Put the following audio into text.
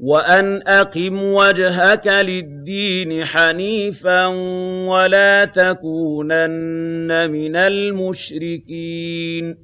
وَأَنْ أَقِمْ وَجْهَكَ لِلدِّينِ حَنِيفًا وَلَا تَكُونَنَّ مِنَ الْمُشْرِكِينَ